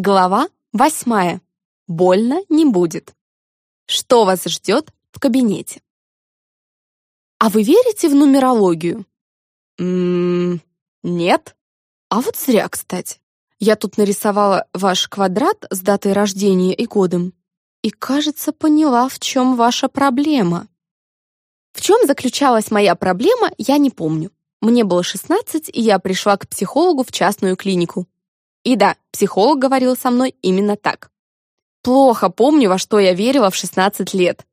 Глава восьмая. Больно не будет. Что вас ждет в кабинете? А вы верите в нумерологию? Ммм, нет. А вот зря, кстати. Я тут нарисовала ваш квадрат с датой рождения и годом. И, кажется, поняла, в чем ваша проблема. В чем заключалась моя проблема, я не помню. Мне было 16, и я пришла к психологу в частную клинику. И да, психолог говорил со мной именно так. Плохо помню, во что я верила в 16 лет.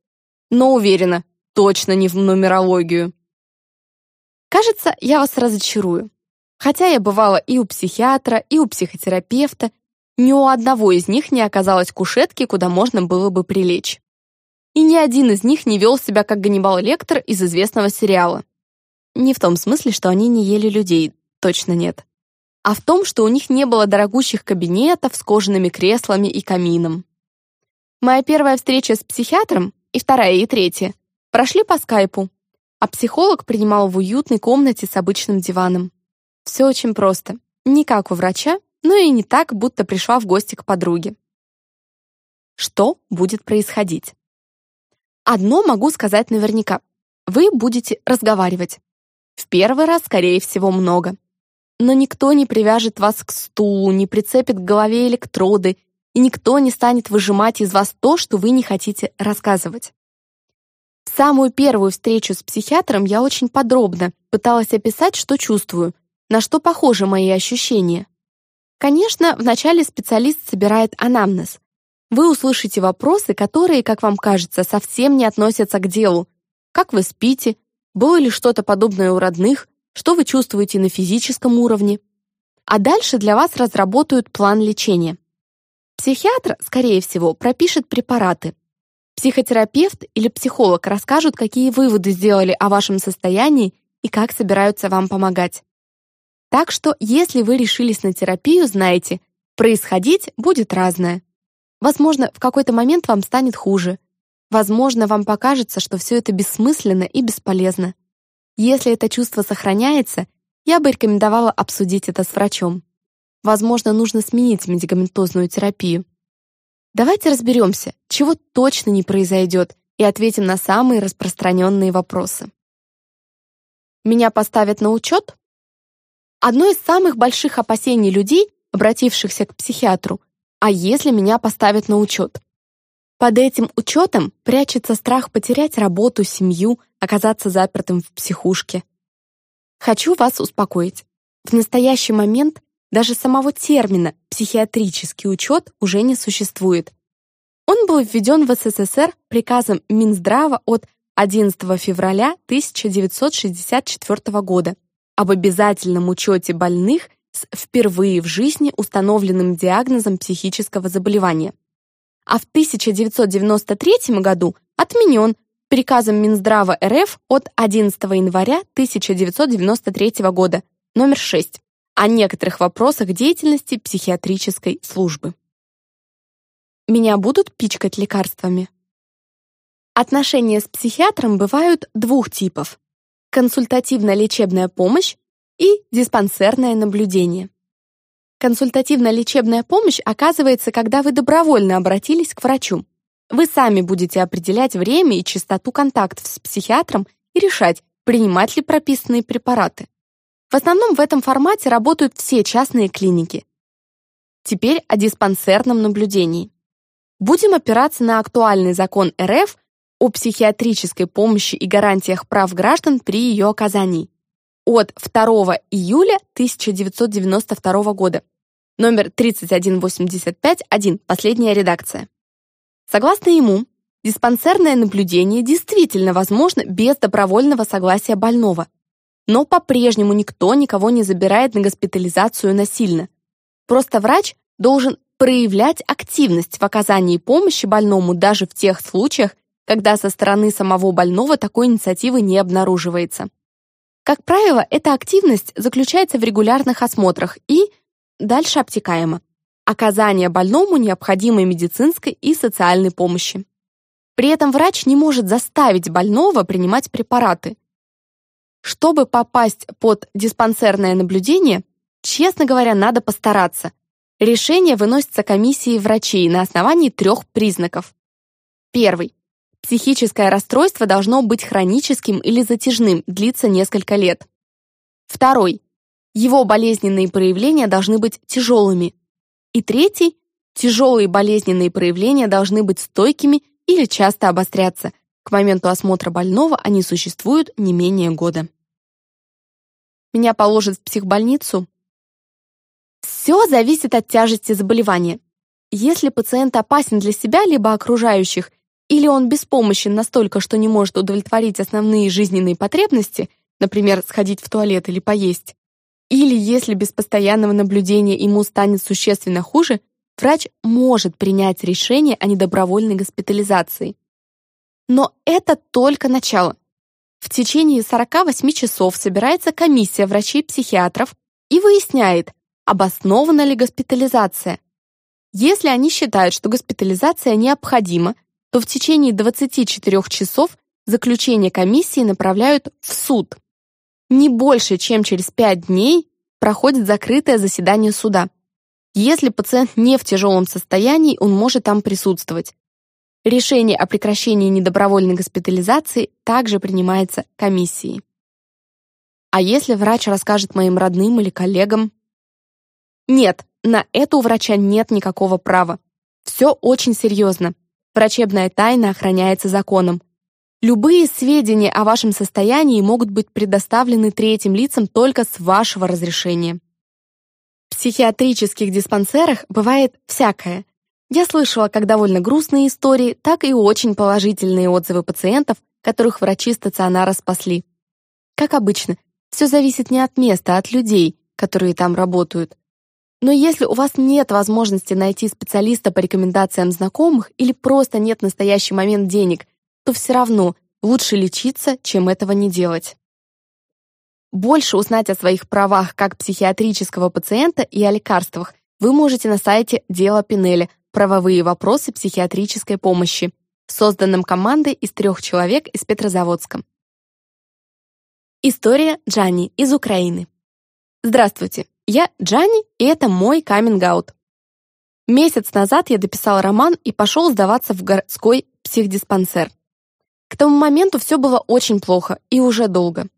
Но уверена, точно не в нумерологию. Кажется, я вас разочарую. Хотя я бывала и у психиатра, и у психотерапевта, ни у одного из них не оказалось кушетки, куда можно было бы прилечь. И ни один из них не вел себя как Ганнибал Лектор из известного сериала. Не в том смысле, что они не ели людей, точно нет. А в том, что у них не было дорогущих кабинетов с кожаными креслами и камином. Моя первая встреча с психиатром, и вторая, и третья, прошли по скайпу, а психолог принимал в уютной комнате с обычным диваном. Все очень просто. Не как у врача, но и не так, будто пришла в гости к подруге. Что будет происходить? Одно могу сказать наверняка. Вы будете разговаривать. В первый раз, скорее всего, много. Но никто не привяжет вас к стулу, не прицепит к голове электроды, и никто не станет выжимать из вас то, что вы не хотите рассказывать. В самую первую встречу с психиатром я очень подробно пыталась описать, что чувствую, на что похожи мои ощущения. Конечно, вначале специалист собирает анамнез. Вы услышите вопросы, которые, как вам кажется, совсем не относятся к делу. Как вы спите? Было ли что-то подобное у родных? Что вы чувствуете на физическом уровне? А дальше для вас разработают план лечения. Психиатр, скорее всего, пропишет препараты. Психотерапевт или психолог расскажут, какие выводы сделали о вашем состоянии и как собираются вам помогать. Так что, если вы решились на терапию, знайте, происходить будет разное. Возможно, в какой-то момент вам станет хуже. Возможно, вам покажется, что все это бессмысленно и бесполезно. Если это чувство сохраняется, я бы рекомендовала обсудить это с врачом. Возможно, нужно сменить медикаментозную терапию. Давайте разберемся, чего точно не произойдет, и ответим на самые распространенные вопросы. Меня поставят на учет? Одно из самых больших опасений людей, обратившихся к психиатру, а если меня поставят на учет? Под этим учетом прячется страх потерять работу, семью, оказаться запертым в психушке. Хочу вас успокоить. В настоящий момент даже самого термина «психиатрический учет» уже не существует. Он был введен в СССР приказом Минздрава от 11 февраля 1964 года об обязательном учете больных с впервые в жизни установленным диагнозом психического заболевания. А в 1993 году отменен приказом Минздрава РФ от 11 января 1993 года, номер 6, о некоторых вопросах деятельности психиатрической службы. Меня будут пичкать лекарствами? Отношения с психиатром бывают двух типов консультативно-лечебная помощь и диспансерное наблюдение. Консультативно-лечебная помощь оказывается, когда вы добровольно обратились к врачу. Вы сами будете определять время и частоту контактов с психиатром и решать, принимать ли прописанные препараты. В основном в этом формате работают все частные клиники. Теперь о диспансерном наблюдении. Будем опираться на актуальный закон РФ о психиатрической помощи и гарантиях прав граждан при ее оказании от 2 июля 1992 года, номер 3185-1, последняя редакция. Согласно ему, диспансерное наблюдение действительно возможно без добровольного согласия больного, но по-прежнему никто никого не забирает на госпитализацию насильно. Просто врач должен проявлять активность в оказании помощи больному даже в тех случаях, когда со стороны самого больного такой инициативы не обнаруживается. Как правило, эта активность заключается в регулярных осмотрах и, дальше обтекаемо, оказание больному необходимой медицинской и социальной помощи. При этом врач не может заставить больного принимать препараты. Чтобы попасть под диспансерное наблюдение, честно говоря, надо постараться. Решение выносится комиссией врачей на основании трех признаков. Первый. Психическое расстройство должно быть хроническим или затяжным, длиться несколько лет. Второй. Его болезненные проявления должны быть тяжелыми. И третий. Тяжелые болезненные проявления должны быть стойкими или часто обостряться. К моменту осмотра больного они существуют не менее года. Меня положат в психбольницу? Все зависит от тяжести заболевания. Если пациент опасен для себя либо окружающих, или он беспомощен настолько, что не может удовлетворить основные жизненные потребности, например, сходить в туалет или поесть, или если без постоянного наблюдения ему станет существенно хуже, врач может принять решение о недобровольной госпитализации. Но это только начало. В течение 48 часов собирается комиссия врачей-психиатров и выясняет, обоснована ли госпитализация. Если они считают, что госпитализация необходима, то в течение 24 часов заключение комиссии направляют в суд. Не больше, чем через 5 дней проходит закрытое заседание суда. Если пациент не в тяжелом состоянии, он может там присутствовать. Решение о прекращении недобровольной госпитализации также принимается комиссией. А если врач расскажет моим родным или коллегам? Нет, на это у врача нет никакого права. Все очень серьезно. Врачебная тайна охраняется законом. Любые сведения о вашем состоянии могут быть предоставлены третьим лицам только с вашего разрешения. В психиатрических диспансерах бывает всякое. Я слышала как довольно грустные истории, так и очень положительные отзывы пациентов, которых врачи стационара спасли. Как обычно, все зависит не от места, а от людей, которые там работают. Но если у вас нет возможности найти специалиста по рекомендациям знакомых или просто нет в настоящий момент денег, то все равно лучше лечиться, чем этого не делать. Больше узнать о своих правах как психиатрического пациента и о лекарствах вы можете на сайте Дело Пинеля «Правовые вопросы психиатрической помощи», созданном командой из трех человек из Петрозаводска. История Джани из Украины. Здравствуйте, я Джани, и это мой каминг-аут. Месяц назад я дописал роман и пошел сдаваться в городской психдиспансер. К тому моменту все было очень плохо и уже долго.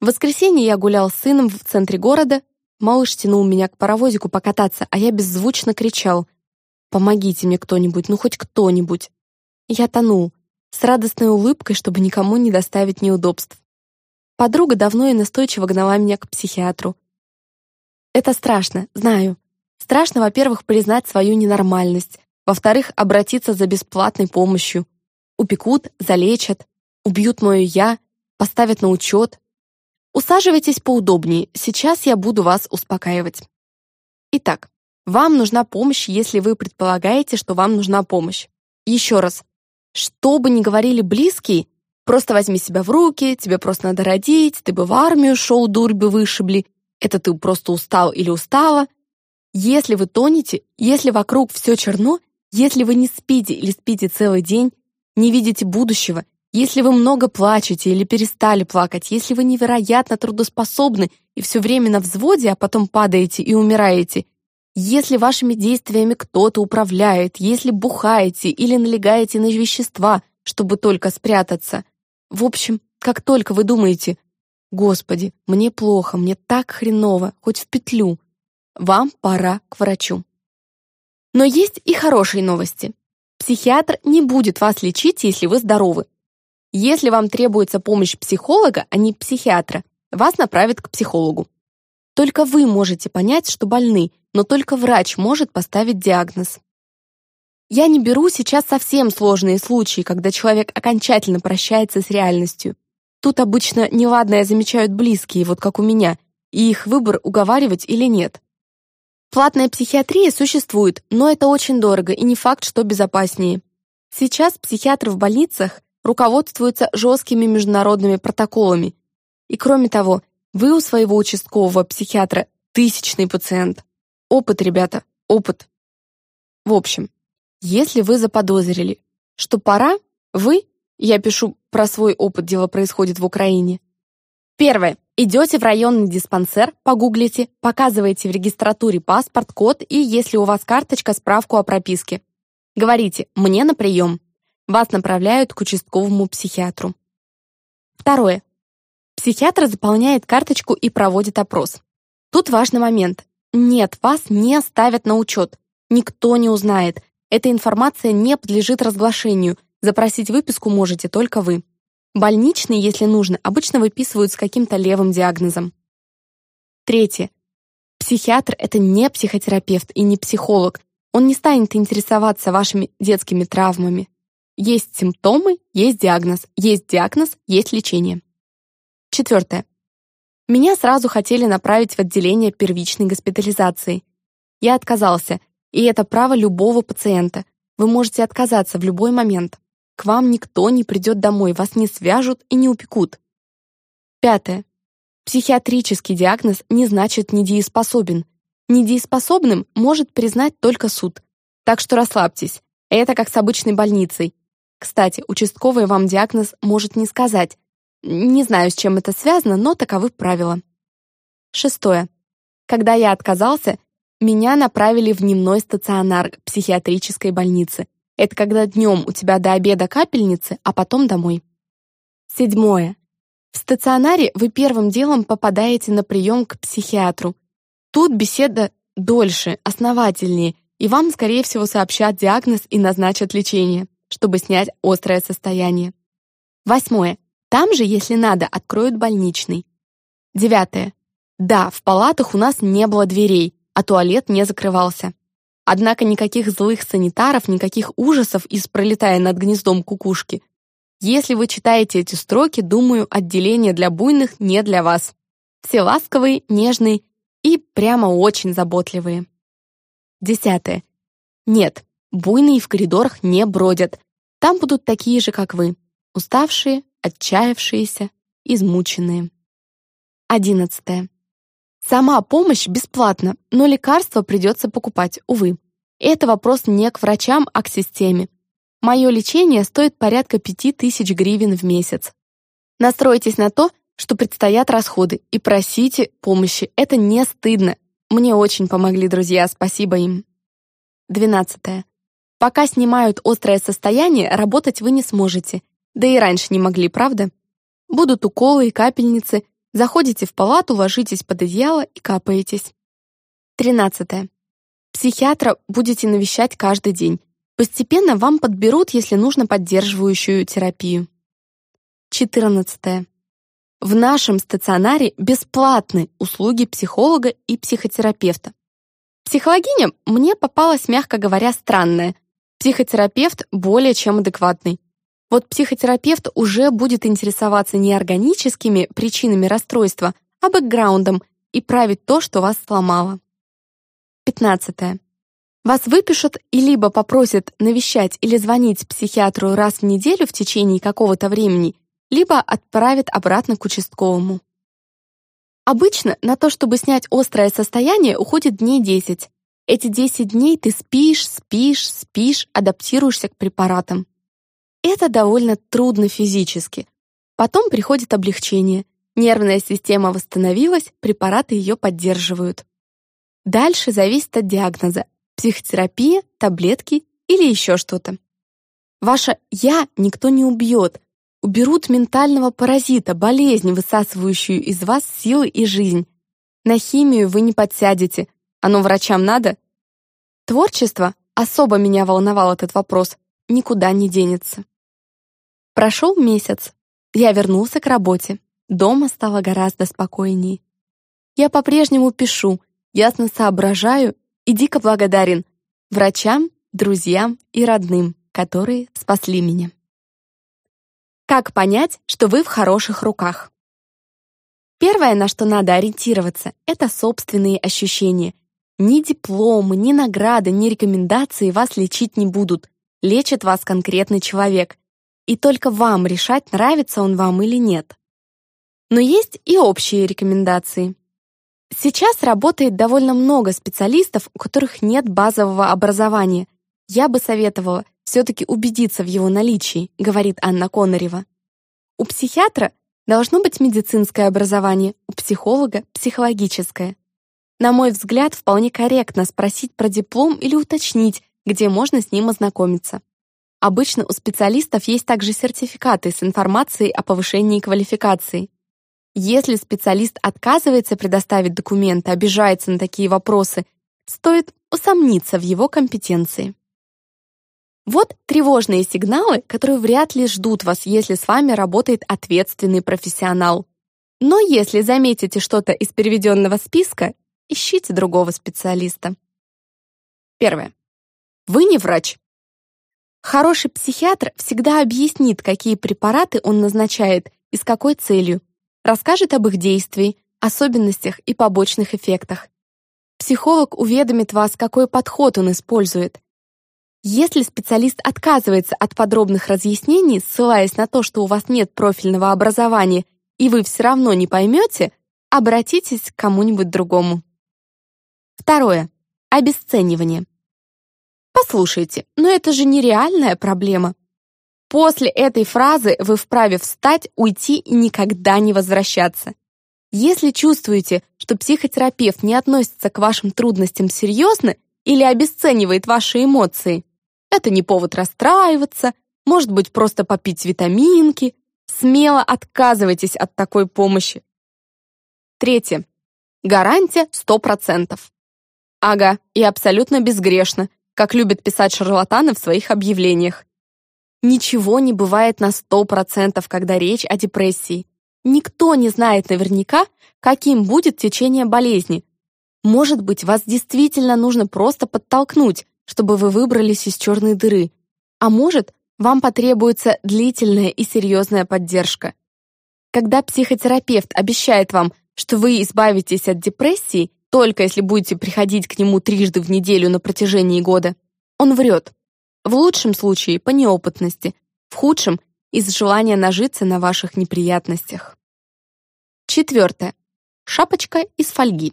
В воскресенье я гулял с сыном в центре города, малыш тянул меня к паровозику покататься, а я беззвучно кричал «Помогите мне кто-нибудь, ну хоть кто-нибудь!» Я тонул, с радостной улыбкой, чтобы никому не доставить неудобств. Подруга давно и настойчиво гнала меня к психиатру. Это страшно, знаю. Страшно, во-первых, признать свою ненормальность, во-вторых, обратиться за бесплатной помощью. Упекут, залечат, убьют мое «я», поставят на учет. Усаживайтесь поудобнее, сейчас я буду вас успокаивать. Итак, вам нужна помощь, если вы предполагаете, что вам нужна помощь. Еще раз, что бы ни говорили близкие, просто возьми себя в руки, тебе просто надо родить, ты бы в армию шел, дурь бы вышибли, это ты просто устал или устала. Если вы тонете, если вокруг все черно, если вы не спите или спите целый день, не видите будущего, если вы много плачете или перестали плакать, если вы невероятно трудоспособны и все время на взводе, а потом падаете и умираете, если вашими действиями кто-то управляет, если бухаете или налегаете на вещества, чтобы только спрятаться. В общем, как только вы думаете «Господи, мне плохо, мне так хреново, хоть в петлю», вам пора к врачу. Но есть и хорошие новости. Психиатр не будет вас лечить, если вы здоровы. Если вам требуется помощь психолога, а не психиатра, вас направят к психологу. Только вы можете понять, что больны, но только врач может поставить диагноз. Я не беру сейчас совсем сложные случаи, когда человек окончательно прощается с реальностью. Тут обычно неладное замечают близкие, вот как у меня, и их выбор уговаривать или нет. Платная психиатрия существует, но это очень дорого и не факт, что безопаснее. Сейчас психиатры в больницах руководствуются жесткими международными протоколами. И кроме того, вы у своего участкового психиатра тысячный пациент. Опыт, ребята, опыт. В общем, если вы заподозрили, что пора, вы я пишу про свой опыт «Дело происходит в Украине». Первое. Идете в районный диспансер, погуглите, показываете в регистратуре паспорт, код и, если у вас карточка, справку о прописке. Говорите «мне на прием». Вас направляют к участковому психиатру. Второе. Психиатр заполняет карточку и проводит опрос. Тут важный момент. Нет, вас не ставят на учет. Никто не узнает. Эта информация не подлежит разглашению. Запросить выписку можете только вы. Больничный, если нужно, обычно выписывают с каким-то левым диагнозом. Третье. Психиатр — это не психотерапевт и не психолог. Он не станет интересоваться вашими детскими травмами. Есть симптомы, есть диагноз. Есть диагноз, есть лечение. Четвертое. Меня сразу хотели направить в отделение первичной госпитализации. Я отказался, и это право любого пациента. Вы можете отказаться в любой момент. К вам никто не придет домой, вас не свяжут и не упекут. Пятое. Психиатрический диагноз не значит недееспособен. Недееспособным может признать только суд. Так что расслабьтесь. Это как с обычной больницей. Кстати, участковый вам диагноз может не сказать, не знаю, с чем это связано, но таковы правила. Шестое. Когда я отказался, меня направили в дневной стационар психиатрической больнице. Это когда днем у тебя до обеда капельницы, а потом домой. Седьмое. В стационаре вы первым делом попадаете на прием к психиатру. Тут беседа дольше, основательнее, и вам, скорее всего, сообщат диагноз и назначат лечение, чтобы снять острое состояние. Восьмое. Там же, если надо, откроют больничный. Девятое. Да, в палатах у нас не было дверей, а туалет не закрывался. Однако никаких злых санитаров, никаких ужасов из «Пролетая над гнездом кукушки». Если вы читаете эти строки, думаю, отделение для буйных не для вас. Все ласковые, нежные и прямо очень заботливые. Десятое. Нет, буйные в коридорах не бродят. Там будут такие же, как вы. Уставшие, отчаявшиеся, измученные. Одиннадцатое. Сама помощь бесплатна, но лекарства придется покупать, увы. Это вопрос не к врачам, а к системе. Мое лечение стоит порядка 5000 гривен в месяц. Настройтесь на то, что предстоят расходы, и просите помощи. Это не стыдно. Мне очень помогли друзья, спасибо им. Двенадцатое. Пока снимают острое состояние, работать вы не сможете. Да и раньше не могли, правда? Будут уколы и капельницы. Заходите в палату, ложитесь под одеяло и капаетесь. 13. Психиатра будете навещать каждый день. Постепенно вам подберут, если нужно, поддерживающую терапию. 14. В нашем стационаре бесплатны услуги психолога и психотерапевта. Психологиня мне попалась, мягко говоря, странная. Психотерапевт более чем адекватный. Вот психотерапевт уже будет интересоваться не органическими причинами расстройства, а бэкграундом и править то, что вас сломало. 15. Вас выпишут и либо попросят навещать или звонить психиатру раз в неделю в течение какого-то времени, либо отправят обратно к участковому. Обычно на то, чтобы снять острое состояние, уходит дней 10. Эти 10 дней ты спишь, спишь, спишь, адаптируешься к препаратам. Это довольно трудно физически. Потом приходит облегчение. Нервная система восстановилась, препараты ее поддерживают. Дальше зависит от диагноза. Психотерапия, таблетки или еще что-то. Ваше «я» никто не убьет. Уберут ментального паразита, болезнь, высасывающую из вас силы и жизнь. На химию вы не подсядете. Оно врачам надо? Творчество, особо меня волновал этот вопрос, никуда не денется. Прошел месяц. Я вернулся к работе. Дома стало гораздо спокойнее. Я по-прежнему пишу, ясно соображаю и дико благодарен врачам, друзьям и родным, которые спасли меня. Как понять, что вы в хороших руках? Первое, на что надо ориентироваться, это собственные ощущения. Ни дипломы, ни награды, ни рекомендации вас лечить не будут. Лечит вас конкретный человек и только вам решать, нравится он вам или нет. Но есть и общие рекомендации. Сейчас работает довольно много специалистов, у которых нет базового образования. Я бы советовала все-таки убедиться в его наличии, говорит Анна Конарева. У психиатра должно быть медицинское образование, у психолога — психологическое. На мой взгляд, вполне корректно спросить про диплом или уточнить, где можно с ним ознакомиться. Обычно у специалистов есть также сертификаты с информацией о повышении квалификации. Если специалист отказывается предоставить документы, обижается на такие вопросы, стоит усомниться в его компетенции. Вот тревожные сигналы, которые вряд ли ждут вас, если с вами работает ответственный профессионал. Но если заметите что-то из переведенного списка, ищите другого специалиста. Первое. Вы не врач. Хороший психиатр всегда объяснит, какие препараты он назначает и с какой целью, расскажет об их действии, особенностях и побочных эффектах. Психолог уведомит вас, какой подход он использует. Если специалист отказывается от подробных разъяснений, ссылаясь на то, что у вас нет профильного образования и вы все равно не поймете, обратитесь к кому-нибудь другому. Второе. Обесценивание. Послушайте, но это же нереальная проблема. После этой фразы вы вправе встать, уйти и никогда не возвращаться. Если чувствуете, что психотерапевт не относится к вашим трудностям серьезно или обесценивает ваши эмоции, это не повод расстраиваться, может быть, просто попить витаминки. Смело отказывайтесь от такой помощи. Третье. Гарантия 100%. Ага, и абсолютно безгрешно, как любят писать шарлатаны в своих объявлениях. Ничего не бывает на 100%, когда речь о депрессии. Никто не знает наверняка, каким будет течение болезни. Может быть, вас действительно нужно просто подтолкнуть, чтобы вы выбрались из черной дыры. А может, вам потребуется длительная и серьезная поддержка. Когда психотерапевт обещает вам, что вы избавитесь от депрессии, только если будете приходить к нему трижды в неделю на протяжении года, он врет. В лучшем случае по неопытности, в худшем из желания нажиться на ваших неприятностях. Четвертое. Шапочка из фольги.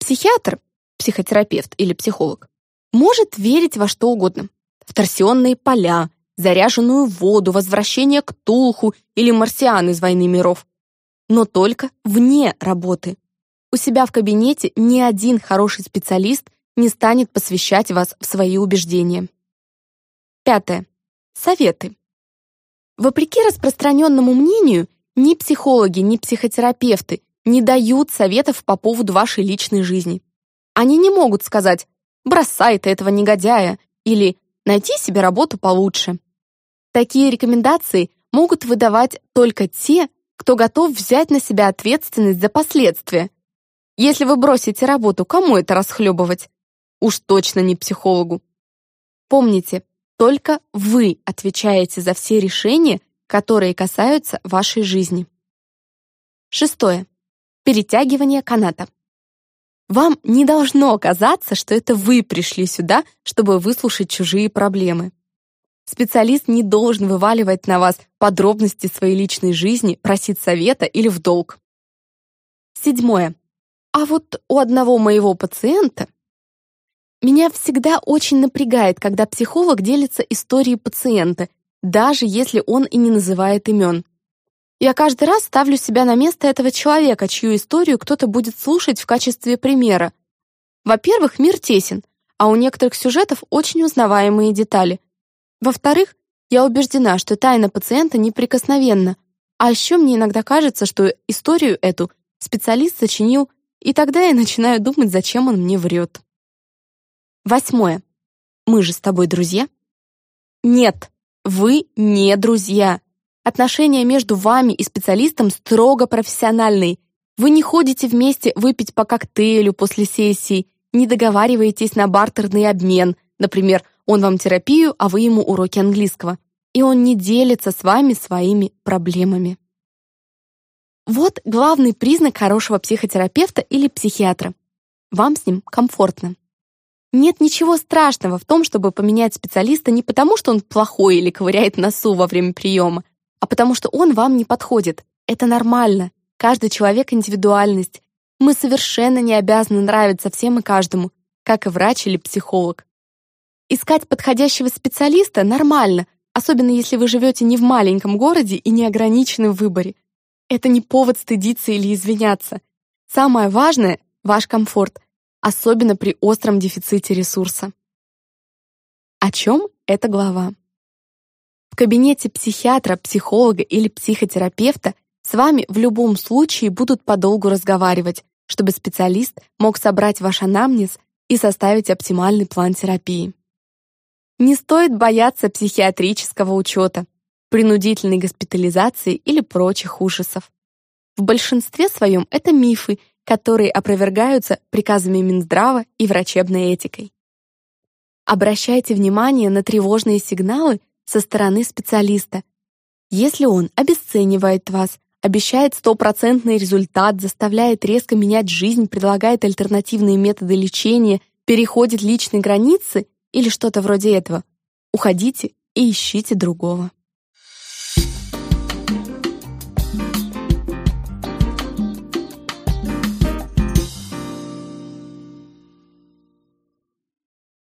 Психиатр, психотерапевт или психолог может верить во что угодно. В торсионные поля, заряженную воду, возвращение к Тулху или марсиан из «Войны миров». Но только вне работы. У себя в кабинете ни один хороший специалист не станет посвящать вас в свои убеждения. Пятое. Советы. Вопреки распространенному мнению, ни психологи, ни психотерапевты не дают советов по поводу вашей личной жизни. Они не могут сказать «бросай ты этого негодяя» или «найти себе работу получше». Такие рекомендации могут выдавать только те, кто готов взять на себя ответственность за последствия. Если вы бросите работу, кому это расхлебывать? Уж точно не психологу. Помните, только вы отвечаете за все решения, которые касаются вашей жизни. Шестое. Перетягивание каната. Вам не должно казаться, что это вы пришли сюда, чтобы выслушать чужие проблемы. Специалист не должен вываливать на вас подробности своей личной жизни, просить совета или в долг. Седьмое. А вот у одного моего пациента меня всегда очень напрягает, когда психолог делится историей пациента, даже если он и не называет имен. Я каждый раз ставлю себя на место этого человека, чью историю кто-то будет слушать в качестве примера. Во-первых, мир тесен, а у некоторых сюжетов очень узнаваемые детали. Во-вторых, я убеждена, что тайна пациента неприкосновенна, а еще мне иногда кажется, что историю эту специалист сочинил, и тогда я начинаю думать, зачем он мне врет. Восьмое. Мы же с тобой друзья? Нет, вы не друзья. Отношения между вами и специалистом строго профессиональные. Вы не ходите вместе выпить по коктейлю после сессии, не договариваетесь на бартерный обмен. Например, он вам терапию, а вы ему уроки английского. И он не делится с вами своими проблемами. Вот главный признак хорошего психотерапевта или психиатра. Вам с ним комфортно. Нет ничего страшного в том, чтобы поменять специалиста не потому, что он плохой или ковыряет носу во время приема, а потому что он вам не подходит. Это нормально. Каждый человек — индивидуальность. Мы совершенно не обязаны нравиться всем и каждому, как и врач или психолог. Искать подходящего специалиста нормально, особенно если вы живете не в маленьком городе и не ограничены в выборе. Это не повод стыдиться или извиняться. Самое важное — ваш комфорт, особенно при остром дефиците ресурса. О чем эта глава? В кабинете психиатра, психолога или психотерапевта с вами в любом случае будут подолгу разговаривать, чтобы специалист мог собрать ваш анамнез и составить оптимальный план терапии. Не стоит бояться психиатрического учета, принудительной госпитализации или прочих ужасов. В большинстве своем это мифы, которые опровергаются приказами Минздрава и врачебной этикой. Обращайте внимание на тревожные сигналы со стороны специалиста. Если он обесценивает вас, обещает стопроцентный результат, заставляет резко менять жизнь, предлагает альтернативные методы лечения, переходит личные границы или что-то вроде этого, уходите и ищите другого.